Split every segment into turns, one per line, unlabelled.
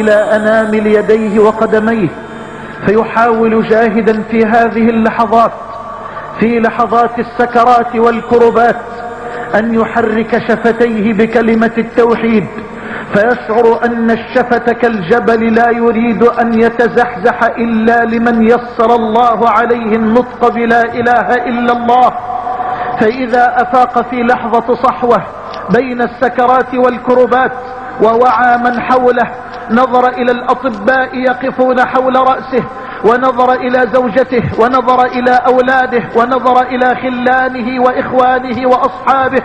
إلى انامل يديه وقدميه فيحاول جاهدا في هذه اللحظات في لحظات السكرات والكربات أن يحرك شفتيه بكلمة التوحيد فيشعر أن الشفة كالجبل لا يريد أن يتزحزح إلا لمن يسر الله عليه النطق بلا إله إلا الله. فإذا أفاق في لحظة صحوة بين السكرات والكربات ووعى من حوله نظر إلى الأطباء يقفون حول رأسه ونظر إلى زوجته ونظر إلى أولاده ونظر إلى خلانه وإخوانه وأصحابه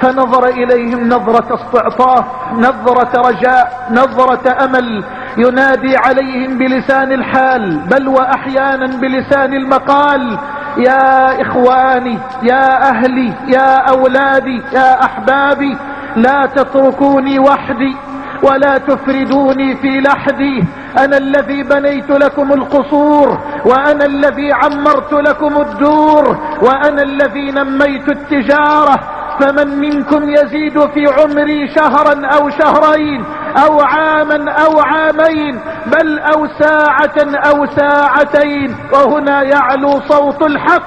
فنظر إليهم نظرة استعطاف نظرة رجاء نظرة أمل ينادي عليهم بلسان الحال بل وأحيانا بلسان المقال يا إخواني يا أهلي يا أولادي يا أحبابي لا تتركوني وحدي. ولا تفردوني في لحدي أنا الذي بنيت لكم القصور وأنا الذي عمرت لكم الدور وأنا الذي نميت التجارة. فمن منكم يزيد في عمري شهرا أو شهرين أو عاما أو عامين بل أو ساعة أو ساعتين. وهنا يعلو صوت الحق.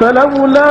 فلولا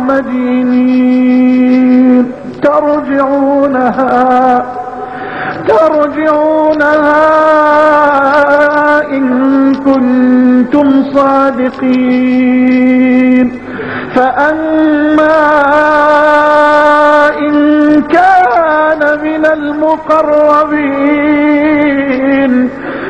مدينين ترجعونها ترجعونها إن كنتم صادقين. فأما إن كان من المقربين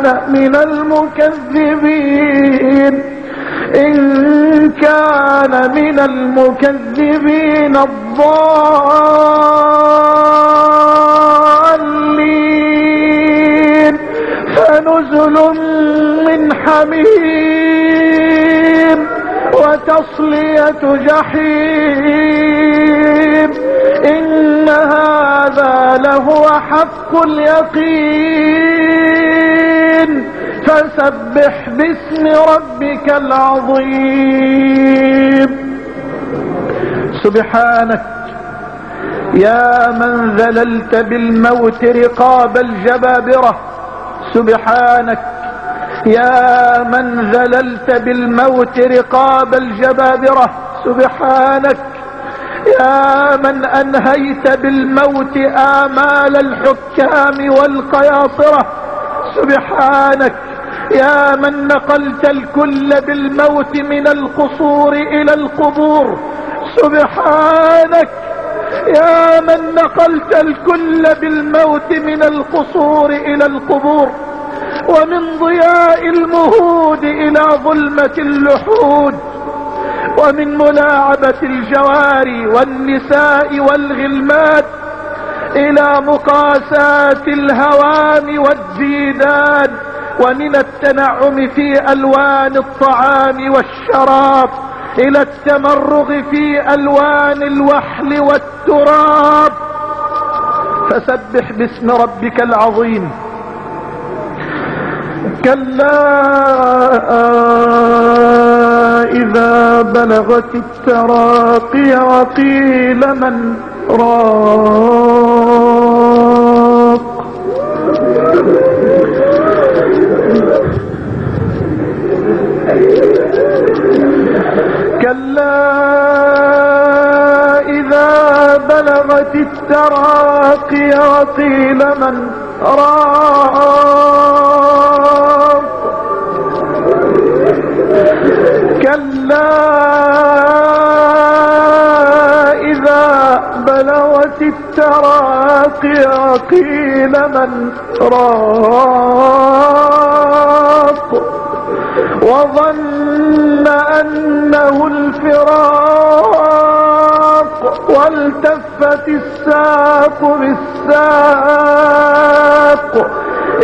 كان من المكذبين. إن كان من المكذبين الضالين. فنزل من حميم وتصلية جحيم. إن هذا لهو حق اليقين. فسبح باسم ربك العظيم. سبحانك يا من ذللت بالموت رقاب الجبابرة. سبحانك يا من ذللت بالموت رقاب الجبابرة. سبحانك يا من أنهيت بالموت آمال الحكام والقياصرة. سبحانك يا من نقلت الكل بالموت من القصور إلى القبور. سبحانك يا من نقلت الكل بالموت من القصور إلى القبور. ومن ضياء المهود إلى ظلمة اللحود. ومن ملاعبة الجواري والنساء والغلمان إلى مقاسات الهوام والزيدان ومن التنعم في ألوان الطعام والشراب إلى التمرغ في ألوان الوحل والتراب. فسبح باسم ربك العظيم. كلا إذا بلغت التراقي وقيل من راق. التراقي وقيل من راق. كلا إذا بلغت التراقي وقيل من راق. وظن أنه الفراق والتفت الساق بالساق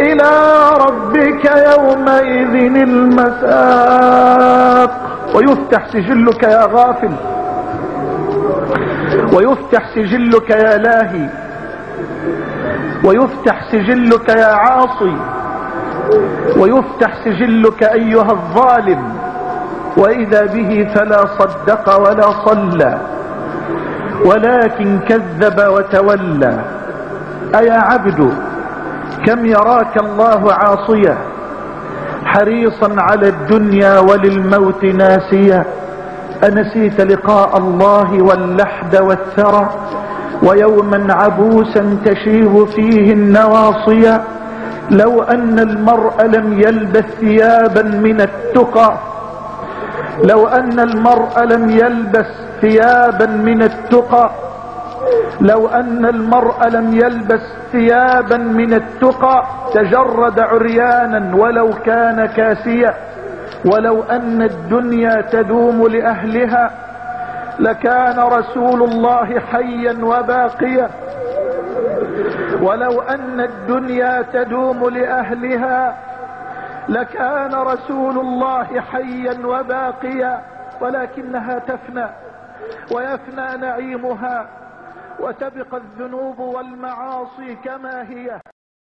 إلى ربك يومئذ المساق. ويفتح سجلك يا غافل. ويفتح سجلك يا لاهي. ويفتح سجلك يا عاصي. ويفتح سجلك أيها الظالم. وإذا به فلا صدق ولا صلى. ولكن كذب وتولى. ايا عبد كم يراك الله عاصيا حريصا على الدنيا وللموت ناسيا أنسيت لقاء الله واللحد والثرى. ويوما عبوسا تشيب فيه النواصيا لو أن المرء لم يلبس ثيابا من التقى. لو أن المرء لم يلبس ثيابا من التقى. لو أن المرء لم يلبس ثيابا من التقى تجرد عريانا ولو كان كاسيا. ولو أن الدنيا تدوم لأهلها لكان رسول الله حيا وباقيا. ولو أن الدنيا تدوم لأهلها لكان رسول الله حيا وباقيا. ولكنها تفنى. ويفنى نعيمها وتبقى الذنوب والمعاصي كما هي.